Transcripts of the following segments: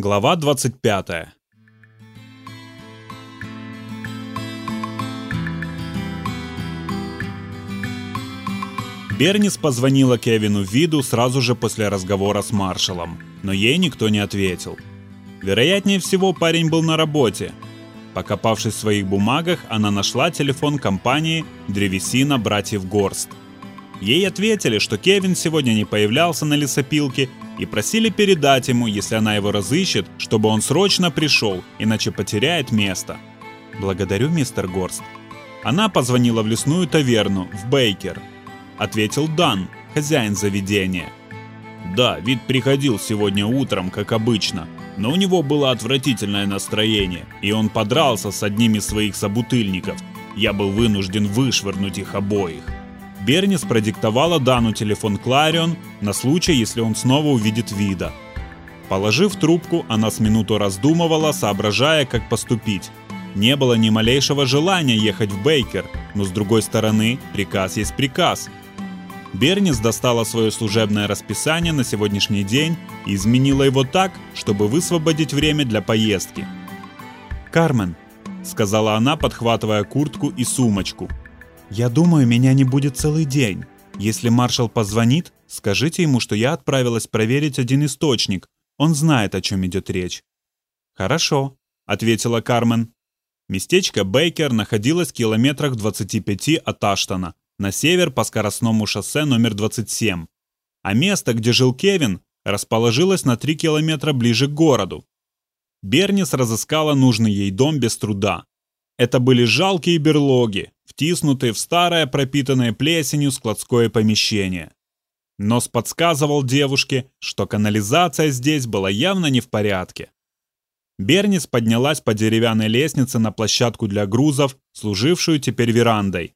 Глава 25. Бернис позвонила Кевину Виду сразу же после разговора с маршалом, но ей никто не ответил. Вероятнее всего, парень был на работе. Покопавшись в своих бумагах, она нашла телефон компании «Древесина братьев Горст». Ей ответили, что Кевин сегодня не появлялся на лесопилке и просили передать ему, если она его разыщет, чтобы он срочно пришел, иначе потеряет место. «Благодарю, мистер Горст». Она позвонила в лесную таверну, в Бейкер. Ответил Дан, хозяин заведения. «Да, вид приходил сегодня утром, как обычно, но у него было отвратительное настроение, и он подрался с одним из своих собутыльников. Я был вынужден вышвырнуть их обоих. Бернис продиктовала Дану телефон Кларион на случай, если он снова увидит вида. Положив трубку, она с минуту раздумывала, соображая, как поступить. Не было ни малейшего желания ехать в Бейкер, но с другой стороны, приказ есть приказ. Бернис достала свое служебное расписание на сегодняшний день и изменила его так, чтобы высвободить время для поездки. «Кармен», — сказала она, подхватывая куртку и сумочку, — «Я думаю, меня не будет целый день. Если маршал позвонит, скажите ему, что я отправилась проверить один источник. Он знает, о чем идет речь». «Хорошо», — ответила Кармен. Местечко Бейкер находилось в километрах 25 от Аштона, на север по скоростному шоссе номер 27. А место, где жил Кевин, расположилось на 3 километра ближе к городу. Бернис разыскала нужный ей дом без труда. Это были жалкие берлоги, втиснутые в старое пропитанное плесенью складское помещение. Нос подсказывал девушке, что канализация здесь была явно не в порядке. Бернис поднялась по деревянной лестнице на площадку для грузов, служившую теперь верандой.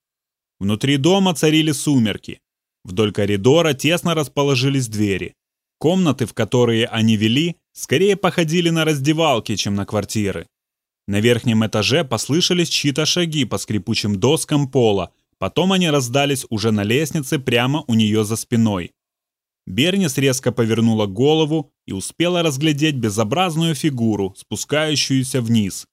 Внутри дома царили сумерки. Вдоль коридора тесно расположились двери. Комнаты, в которые они вели, скорее походили на раздевалки, чем на квартиры. На верхнем этаже послышались чьи-то шаги по скрипучим доскам пола, потом они раздались уже на лестнице прямо у нее за спиной. Бернис резко повернула голову и успела разглядеть безобразную фигуру, спускающуюся вниз.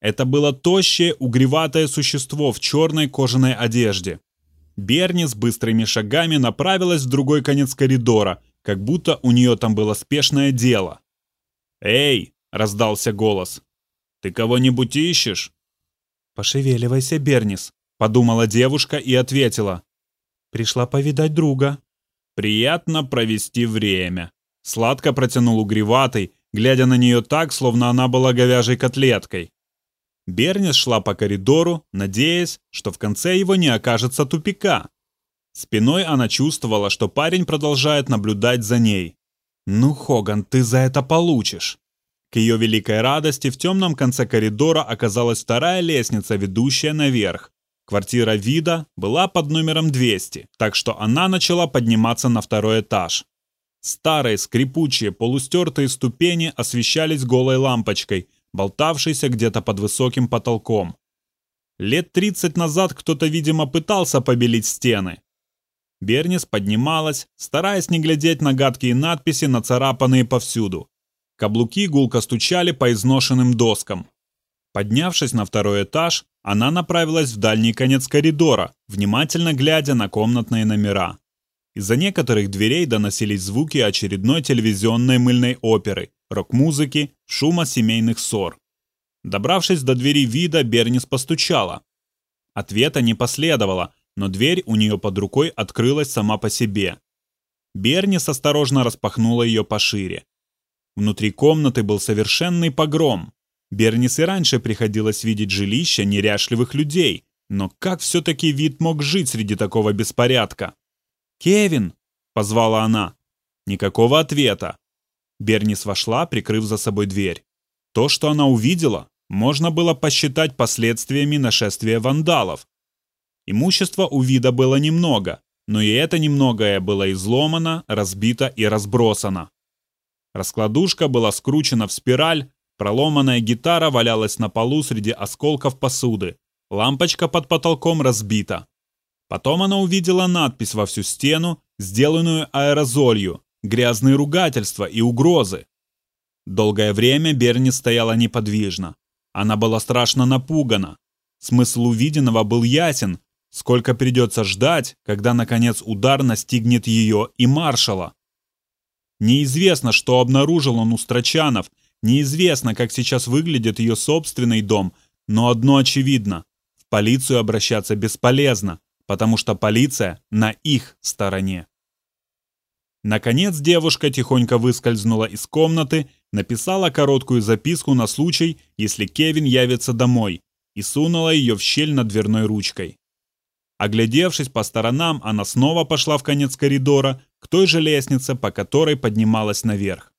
Это было тощее, угреватое существо в черной кожаной одежде. Бернис быстрыми шагами направилась в другой конец коридора, как будто у нее там было спешное дело. «Эй!» — раздался голос. Ты кого-нибудь ищешь?» «Пошевеливайся, Бернис», — подумала девушка и ответила. «Пришла повидать друга». «Приятно провести время», — сладко протянул угреватый, глядя на нее так, словно она была говяжьей котлеткой. Бернис шла по коридору, надеясь, что в конце его не окажется тупика. Спиной она чувствовала, что парень продолжает наблюдать за ней. «Ну, Хоган, ты за это получишь!» К ее великой радости в темном конце коридора оказалась вторая лестница, ведущая наверх. Квартира Вида была под номером 200, так что она начала подниматься на второй этаж. Старые, скрипучие, полустертые ступени освещались голой лампочкой, болтавшейся где-то под высоким потолком. Лет 30 назад кто-то, видимо, пытался побелить стены. Бернис поднималась, стараясь не глядеть на гадкие надписи, нацарапанные повсюду. Каблуки гулко стучали по изношенным доскам. Поднявшись на второй этаж, она направилась в дальний конец коридора, внимательно глядя на комнатные номера. Из-за некоторых дверей доносились звуки очередной телевизионной мыльной оперы, рок-музыки, шума семейных ссор. Добравшись до двери вида, Бернис постучала. Ответа не последовало, но дверь у нее под рукой открылась сама по себе. Бернис осторожно распахнула ее пошире. Внутри комнаты был совершенный погром. Бернис и раньше приходилось видеть жилища неряшливых людей, но как все-таки вид мог жить среди такого беспорядка? «Кевин!» — позвала она. Никакого ответа. Бернис вошла, прикрыв за собой дверь. То, что она увидела, можно было посчитать последствиями нашествия вандалов. Имущества у вида было немного, но и это немногое было изломано, разбито и разбросано. Раскладушка была скручена в спираль, проломанная гитара валялась на полу среди осколков посуды, лампочка под потолком разбита. Потом она увидела надпись во всю стену, сделанную аэрозолью, грязные ругательства и угрозы. Долгое время Берни стояла неподвижно. Она была страшно напугана. Смысл увиденного был ясен. Сколько придется ждать, когда, наконец, удар настигнет ее и маршала. Неизвестно, что обнаружил он у Страчанов, неизвестно, как сейчас выглядит ее собственный дом, но одно очевидно – в полицию обращаться бесполезно, потому что полиция на их стороне. Наконец девушка тихонько выскользнула из комнаты, написала короткую записку на случай, если Кевин явится домой, и сунула ее в щель над дверной ручкой. Оглядевшись по сторонам, она снова пошла в конец коридора, к той же лестнице, по которой поднималась наверх.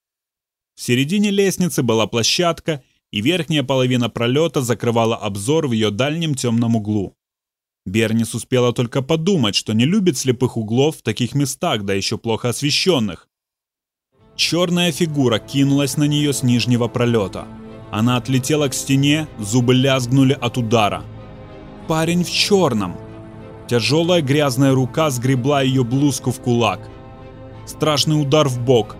В середине лестницы была площадка, и верхняя половина пролета закрывала обзор в ее дальнем темном углу. Бернис успела только подумать, что не любит слепых углов в таких местах, да еще плохо освещенных. Черная фигура кинулась на нее с нижнего пролета. Она отлетела к стене, зубы лязгнули от удара. Парень в черном. Тяжелая грязная рука сгребла ее блузку в кулак. Страшный удар в бок.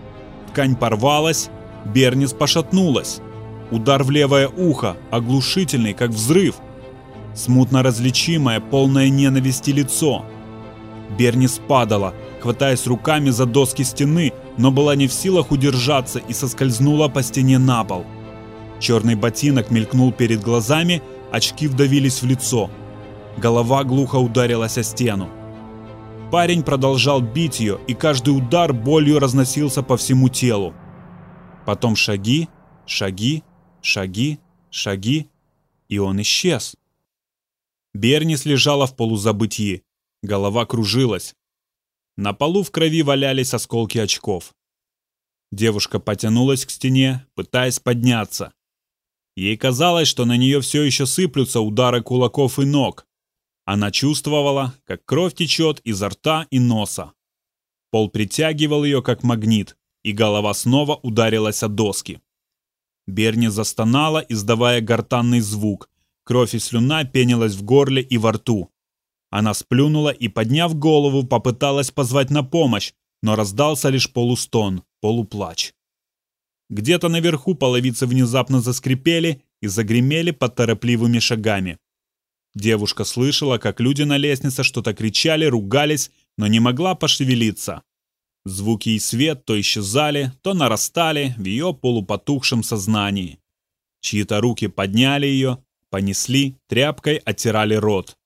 Ткань порвалась, Бернис пошатнулась. Удар в левое ухо, оглушительный, как взрыв – смутно различимое, полное ненависти лицо. Берни спадала, хватаясь руками за доски стены, но была не в силах удержаться и соскользнула по стене на пол. Черный ботинок мелькнул перед глазами, очки вдавились в лицо. Голова глухо ударилась о стену. Парень продолжал бить ее, и каждый удар болью разносился по всему телу. Потом шаги, шаги, шаги, шаги, и он исчез. Бернис лежала в полузабытии. Голова кружилась. На полу в крови валялись осколки очков. Девушка потянулась к стене, пытаясь подняться. Ей казалось, что на нее все еще сыплются удары кулаков и ног. Она чувствовала, как кровь течет изо рта и носа. Пол притягивал ее, как магнит, и голова снова ударилась о доски. Берни застонала, издавая гортанный звук, Кровь и слюна пенилась в горле и во рту. Она сплюнула и, подняв голову, попыталась позвать на помощь, но раздался лишь полустон, полуплач. Где-то наверху половицы внезапно заскрипели и загремели под торопливыми шагами. Девушка слышала, как люди на лестнице что-то кричали, ругались, но не могла пошевелиться. Звуки и свет то исчезали, то нарастали в ее полупотухшем сознании. Чьи-то руки подняли ее, Понесли, тряпкой оттирали рот.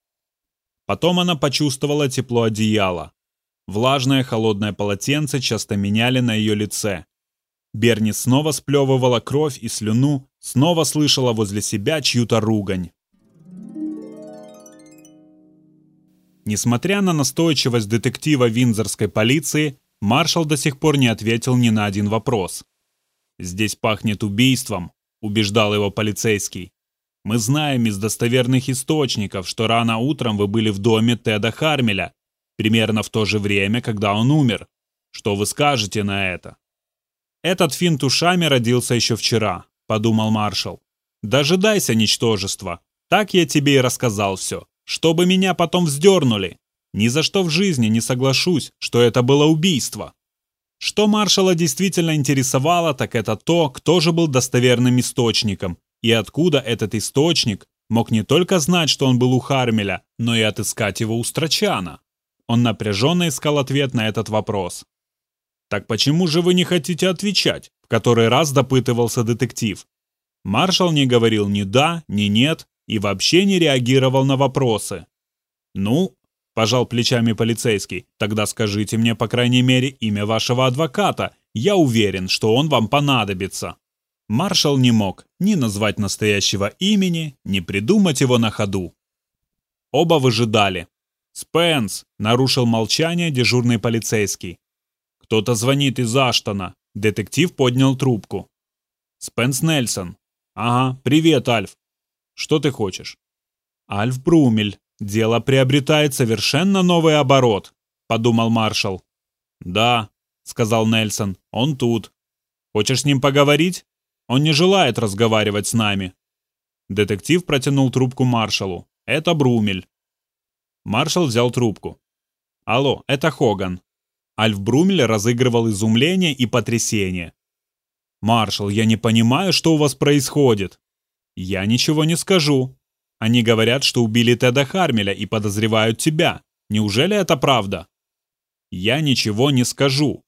Потом она почувствовала тепло одеяла. Влажное холодное полотенце часто меняли на ее лице. Берни снова сплевывала кровь и слюну, снова слышала возле себя чью-то ругань. Несмотря на настойчивость детектива винзорской полиции, маршал до сих пор не ответил ни на один вопрос. «Здесь пахнет убийством», — убеждал его полицейский. Мы знаем из достоверных источников, что рано утром вы были в доме Теда Хармеля, примерно в то же время, когда он умер. Что вы скажете на это? Этот финт ушами родился еще вчера, подумал маршал. Дожидайся, ничтожество. Так я тебе и рассказал все. Чтобы меня потом вздернули. Ни за что в жизни не соглашусь, что это было убийство. Что маршала действительно интересовало, так это то, кто же был достоверным источником, и откуда этот источник мог не только знать, что он был у Хармеля, но и отыскать его у Страчана? Он напряженно искал ответ на этот вопрос. «Так почему же вы не хотите отвечать?» В который раз допытывался детектив. Маршал не говорил ни «да», ни «нет» и вообще не реагировал на вопросы. «Ну», – пожал плечами полицейский, – «тогда скажите мне, по крайней мере, имя вашего адвоката. Я уверен, что он вам понадобится». Маршал не мог ни назвать настоящего имени, ни придумать его на ходу. Оба выжидали. «Спенс!» — нарушил молчание дежурный полицейский. «Кто-то звонит из Аштона». Детектив поднял трубку. «Спенс Нельсон». «Ага, привет, Альф. Что ты хочешь?» «Альф Брумель. Дело приобретает совершенно новый оборот», — подумал маршал. «Да», — сказал Нельсон, — «он тут. Хочешь с ним поговорить?» Он не желает разговаривать с нами». Детектив протянул трубку маршалу. «Это Брумель». Маршал взял трубку. «Алло, это Хоган». Альф Брумель разыгрывал изумление и потрясение. «Маршал, я не понимаю, что у вас происходит». «Я ничего не скажу. Они говорят, что убили Теда Хармеля и подозревают тебя. Неужели это правда?» «Я ничего не скажу».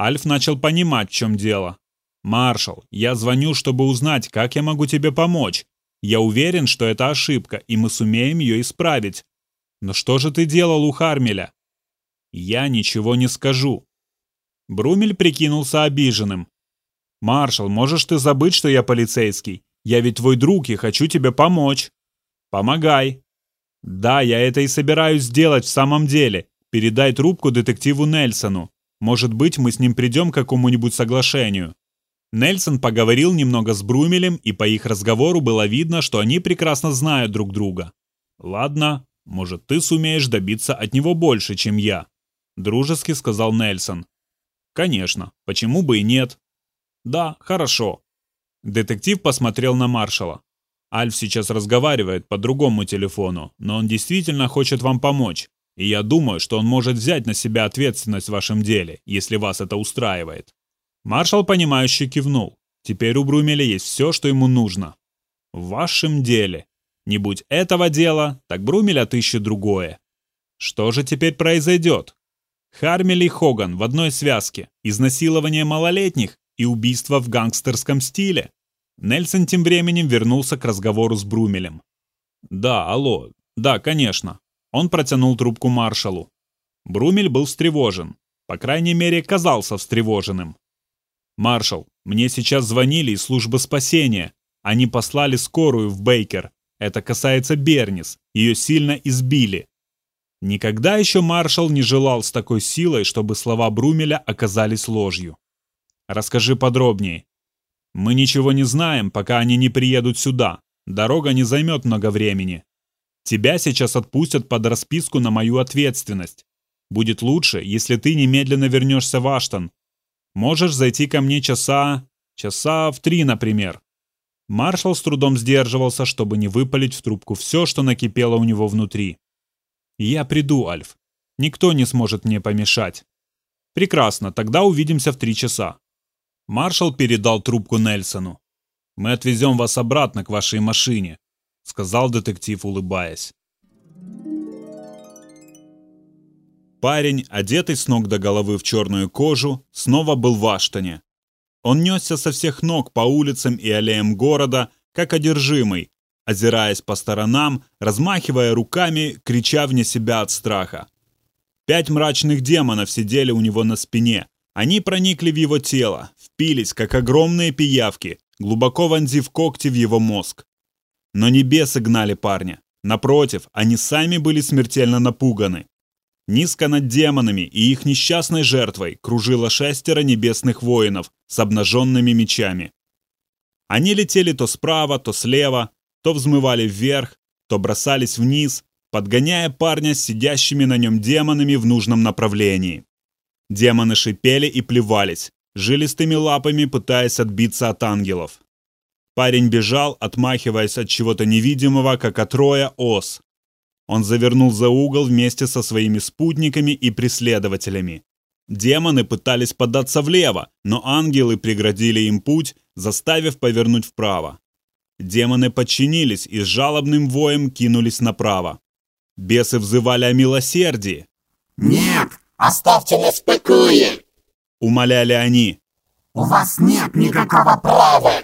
Альф начал понимать, в чем дело. «Маршал, я звоню, чтобы узнать, как я могу тебе помочь. Я уверен, что это ошибка, и мы сумеем ее исправить. Но что же ты делал у Хармеля?» «Я ничего не скажу». Брумель прикинулся обиженным. «Маршал, можешь ты забыть, что я полицейский? Я ведь твой друг и хочу тебе помочь». «Помогай». «Да, я это и собираюсь сделать в самом деле. Передай трубку детективу Нельсону. Может быть, мы с ним придем к какому-нибудь соглашению». Нельсон поговорил немного с Брумелем, и по их разговору было видно, что они прекрасно знают друг друга. «Ладно, может, ты сумеешь добиться от него больше, чем я», — дружески сказал Нельсон. «Конечно, почему бы и нет?» «Да, хорошо». Детектив посмотрел на маршала. «Альф сейчас разговаривает по другому телефону, но он действительно хочет вам помочь. И я думаю, что он может взять на себя ответственность в вашем деле, если вас это устраивает». Маршал, понимающе кивнул. Теперь у Брумеля есть все, что ему нужно. В вашем деле. Не будь этого дела, так Брумель отыщет другое. Что же теперь произойдет? Хармель и Хоган в одной связке, изнасилование малолетних и убийство в гангстерском стиле. Нельсон тем временем вернулся к разговору с Брумелем. «Да, алло, да, конечно». Он протянул трубку маршалу. Брумель был встревожен. По крайней мере, казался встревоженным. «Маршал, мне сейчас звонили из службы спасения. Они послали скорую в Бейкер. Это касается Бернис. Ее сильно избили». Никогда еще маршал не желал с такой силой, чтобы слова Брумеля оказались ложью. «Расскажи подробнее». «Мы ничего не знаем, пока они не приедут сюда. Дорога не займет много времени. Тебя сейчас отпустят под расписку на мою ответственность. Будет лучше, если ты немедленно вернешься в Аштон, Можешь зайти ко мне часа... часа в три, например». Маршал с трудом сдерживался, чтобы не выпалить в трубку все, что накипело у него внутри. «Я приду, Альф. Никто не сможет мне помешать». «Прекрасно, тогда увидимся в три часа». Маршал передал трубку Нельсону. «Мы отвезем вас обратно к вашей машине», — сказал детектив, улыбаясь. Парень, одетый с ног до головы в черную кожу, снова был в Аштоне. Он несся со всех ног по улицам и аллеям города, как одержимый, озираясь по сторонам, размахивая руками, крича вне себя от страха. Пять мрачных демонов сидели у него на спине. Они проникли в его тело, впились, как огромные пиявки, глубоко вонзив когти в его мозг. Но небесы гнали парня. Напротив, они сами были смертельно напуганы. Низко над демонами и их несчастной жертвой кружило шестеро небесных воинов с обнаженными мечами. Они летели то справа, то слева, то взмывали вверх, то бросались вниз, подгоняя парня с сидящими на нем демонами в нужном направлении. Демоны шипели и плевались, жилистыми лапами пытаясь отбиться от ангелов. Парень бежал, отмахиваясь от чего-то невидимого, как от роя ос, он завернул за угол вместе со своими спутниками и преследователями. Демоны пытались податься влево, но ангелы преградили им путь, заставив повернуть вправо. Демоны подчинились и с жалобным воем кинулись направо. Бесы взывали о милосердии. «Нет, оставьте нас в покое!» Умоляли они. «У вас нет никакого права!»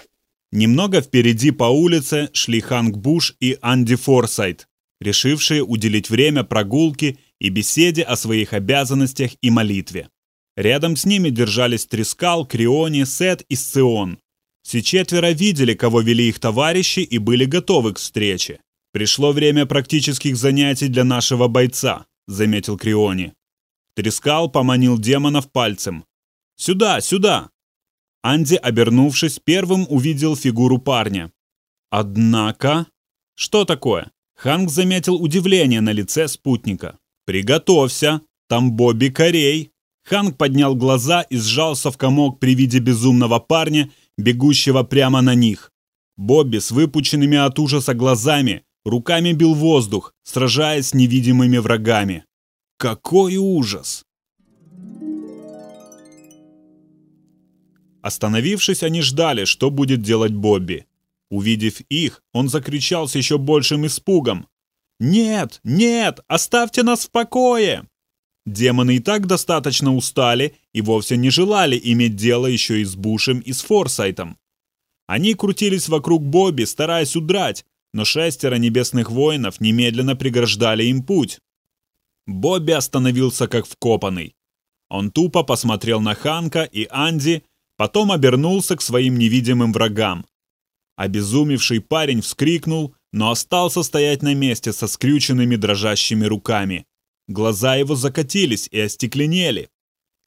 Немного впереди по улице шли Ханк Буш и Анди Форсайт решившие уделить время прогулке и беседе о своих обязанностях и молитве. Рядом с ними держались Трискал, Криони, Сет и Сцион. Все четверо видели, кого вели их товарищи и были готовы к встрече. «Пришло время практических занятий для нашего бойца», — заметил Криони. Трискал поманил демонов пальцем. «Сюда, сюда!» Анди, обернувшись, первым увидел фигуру парня. Однако... Что такое? Ханк заметил удивление на лице спутника. «Приготовься, там Бобби Корей!» Ханк поднял глаза и сжался в комок при виде безумного парня, бегущего прямо на них. Бобби с выпученными от ужаса глазами руками бил воздух, сражаясь с невидимыми врагами. Какой ужас! Остановившись, они ждали, что будет делать Бобби. Увидев их, он закричал с еще большим испугом. «Нет! Нет! Оставьте нас в покое!» Демоны и так достаточно устали и вовсе не желали иметь дело еще и с Бушем и с Форсайтом. Они крутились вокруг Бобби, стараясь удрать, но шестеро небесных воинов немедленно преграждали им путь. Бобби остановился как вкопанный. Он тупо посмотрел на Ханка и Анди, потом обернулся к своим невидимым врагам. Обезумевший парень вскрикнул, но остался стоять на месте со скрюченными дрожащими руками. Глаза его закатились и остекленели.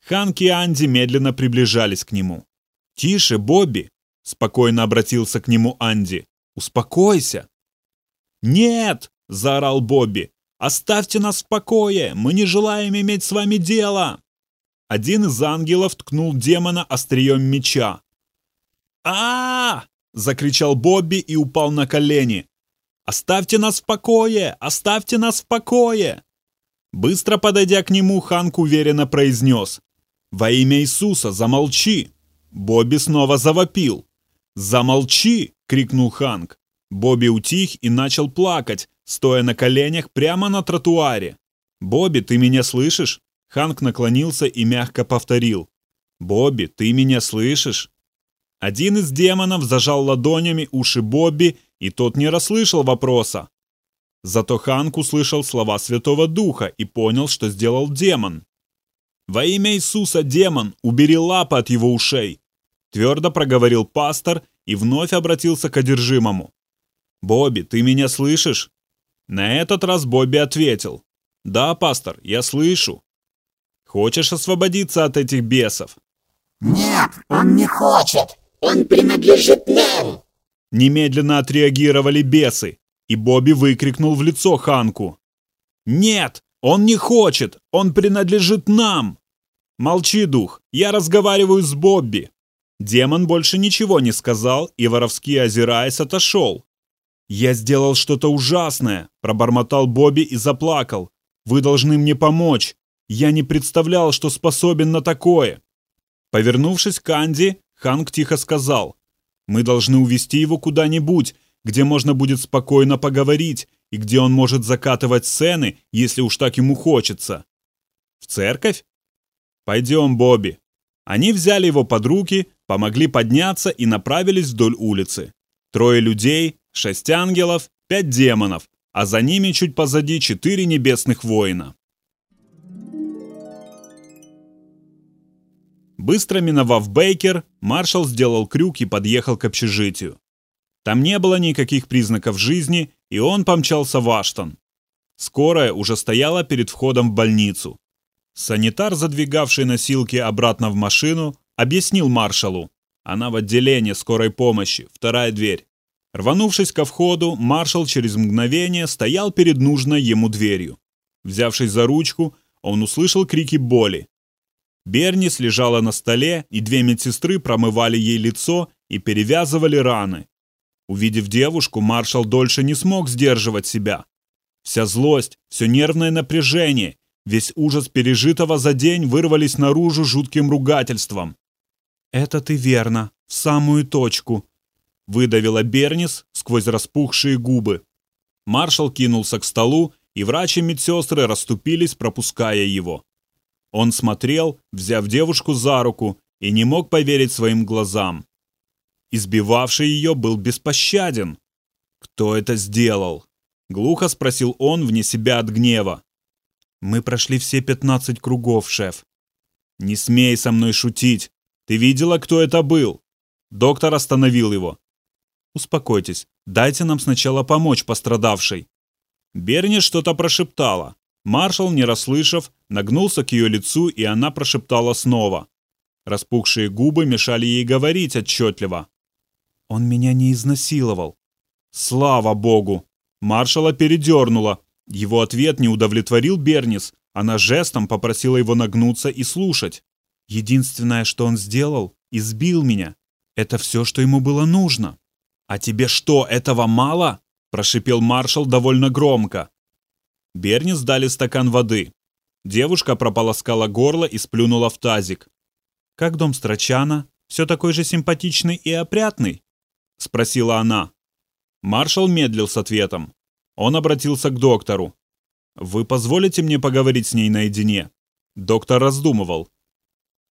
Ханк и Анди медленно приближались к нему. «Тише, Бобби!» — спокойно обратился к нему Анди. «Успокойся!» «Нет!» — заорал Бобби. «Оставьте нас в покое! Мы не желаем иметь с вами дело!» Один из ангелов ткнул демона острием меча. а, -а, закричал Бобби и упал на колени. «Оставьте нас в покое! Оставьте нас в покое!» Быстро подойдя к нему, Ханк уверенно произнес. «Во имя Иисуса, замолчи!» Бобби снова завопил. «Замолчи!» — крикнул Ханк. Бобби утих и начал плакать, стоя на коленях прямо на тротуаре. «Бобби, ты меня слышишь?» Ханк наклонился и мягко повторил. «Бобби, ты меня слышишь?» Один из демонов зажал ладонями уши Бобби, и тот не расслышал вопроса. Зато Ханк услышал слова Святого Духа и понял, что сделал демон. «Во имя Иисуса, демон, убери лапы от его ушей!» Твердо проговорил пастор и вновь обратился к одержимому. «Бобби, ты меня слышишь?» На этот раз Бобби ответил. «Да, пастор, я слышу. Хочешь освободиться от этих бесов?» «Нет, он не хочет. Он принадлежит нам!» Немедленно отреагировали бесы, и Бобби выкрикнул в лицо Ханку. «Нет, он не хочет, он принадлежит нам!» «Молчи, дух, я разговариваю с Бобби!» Демон больше ничего не сказал и, воровски озираясь, отошел. «Я сделал что-то ужасное», – пробормотал Бобби и заплакал. «Вы должны мне помочь. Я не представлял, что способен на такое». Повернувшись к Анди, Ханк тихо сказал. «Мы должны увести его куда-нибудь, где можно будет спокойно поговорить и где он может закатывать сцены, если уж так ему хочется». «В церковь?» «Пойдем, Бобби». Они взяли его под руки, помогли подняться и направились вдоль улицы. Трое людей, шесть ангелов, пять демонов, а за ними чуть позади четыре небесных воина. Быстро миновав Бейкер, маршал сделал крюк и подъехал к общежитию. Там не было никаких признаков жизни, и он помчался в Аштон. Скорая уже стояла перед входом в больницу. Санитар, задвигавший носилки обратно в машину, объяснил маршалу. Она в отделении скорой помощи, вторая дверь. Рванувшись ко входу, маршал через мгновение стоял перед нужной ему дверью. Взявшись за ручку, он услышал крики боли. Бернис лежала на столе, и две медсестры промывали ей лицо и перевязывали раны. Увидев девушку, маршал дольше не смог сдерживать себя. Вся злость, все нервное напряжение, весь ужас пережитого за день вырвались наружу жутким ругательством. «Это ты верно, в самую точку», выдавила Бернис сквозь распухшие губы. Маршал кинулся к столу, и врачи и медсестры расступились, пропуская его. Он смотрел, взяв девушку за руку, и не мог поверить своим глазам. Избивавший ее был беспощаден. «Кто это сделал?» — глухо спросил он вне себя от гнева. «Мы прошли все пятнадцать кругов, шеф». «Не смей со мной шутить. Ты видела, кто это был?» Доктор остановил его. «Успокойтесь, дайте нам сначала помочь пострадавшей». Берни что-то прошептала. Маршал, не расслышав, нагнулся к ее лицу, и она прошептала снова. Распухшие губы мешали ей говорить отчетливо. «Он меня не изнасиловал». «Слава богу!» Маршала передернула. Его ответ не удовлетворил Бернис. Она жестом попросила его нагнуться и слушать. «Единственное, что он сделал, избил меня. Это все, что ему было нужно». «А тебе что, этого мало?» – прошипел маршал довольно громко. Берни сдали стакан воды. Девушка прополоскала горло и сплюнула в тазик. «Как дом Страчана? Все такой же симпатичный и опрятный?» — спросила она. Маршал медлил с ответом. Он обратился к доктору. «Вы позволите мне поговорить с ней наедине?» Доктор раздумывал.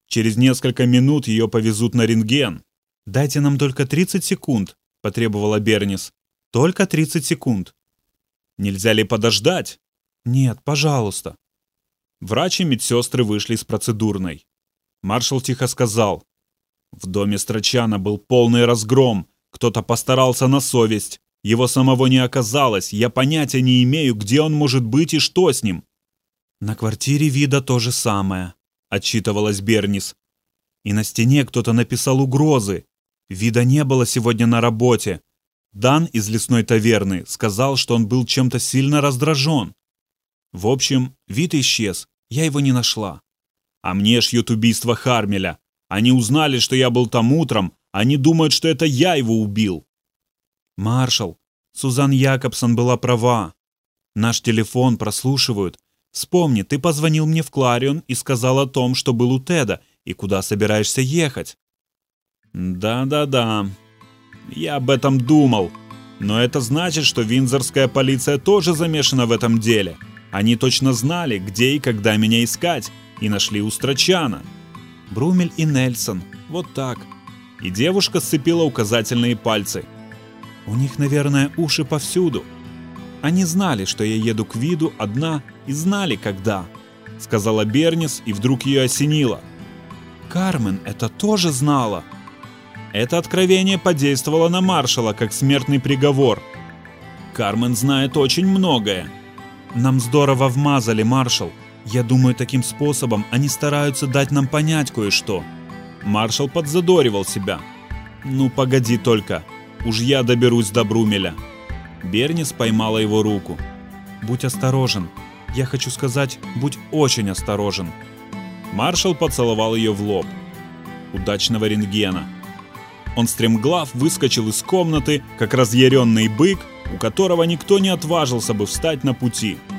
«Через несколько минут ее повезут на рентген». «Дайте нам только 30 секунд», — потребовала Бернис. «Только 30 секунд». «Нельзя ли подождать?» «Нет, пожалуйста». Врач и медсестры вышли с процедурной. Маршал тихо сказал. В доме Строчана был полный разгром. Кто-то постарался на совесть. Его самого не оказалось. Я понятия не имею, где он может быть и что с ним. На квартире вида то же самое, отчитывалась Бернис. И на стене кто-то написал угрозы. Вида не было сегодня на работе. Дан из лесной таверны сказал, что он был чем-то сильно раздражен. В общем, вид исчез, я его не нашла. А мне шьют убийство Хармеля. Они узнали, что я был там утром, они думают, что это я его убил. Маршал, Сузан Якобсон была права. Наш телефон прослушивают. Вспомни, ты позвонил мне в Кларион и сказал о том, что был у Теда и куда собираешься ехать. Да-да-да. Я об этом думал. Но это значит, что винзорская полиция тоже замешана в этом деле. Они точно знали, где и когда меня искать, и нашли у Страчана. Брумель и Нельсон. Вот так. И девушка сцепила указательные пальцы. У них, наверное, уши повсюду. Они знали, что я еду к виду одна, и знали, когда. Сказала Бернис, и вдруг ее осенило. Кармен это тоже знала. Это откровение подействовало на маршала, как смертный приговор. Кармен знает очень многое. Нам здорово вмазали, маршал. Я думаю, таким способом они стараются дать нам понять кое-что. Маршал подзадоривал себя. Ну, погоди только. Уж я доберусь до Брумеля. Бернис поймала его руку. Будь осторожен. Я хочу сказать, будь очень осторожен. Маршал поцеловал ее в лоб. Удачного рентгена. Он стремглав выскочил из комнаты, как разъяренный бык, у которого никто не отважился бы встать на пути –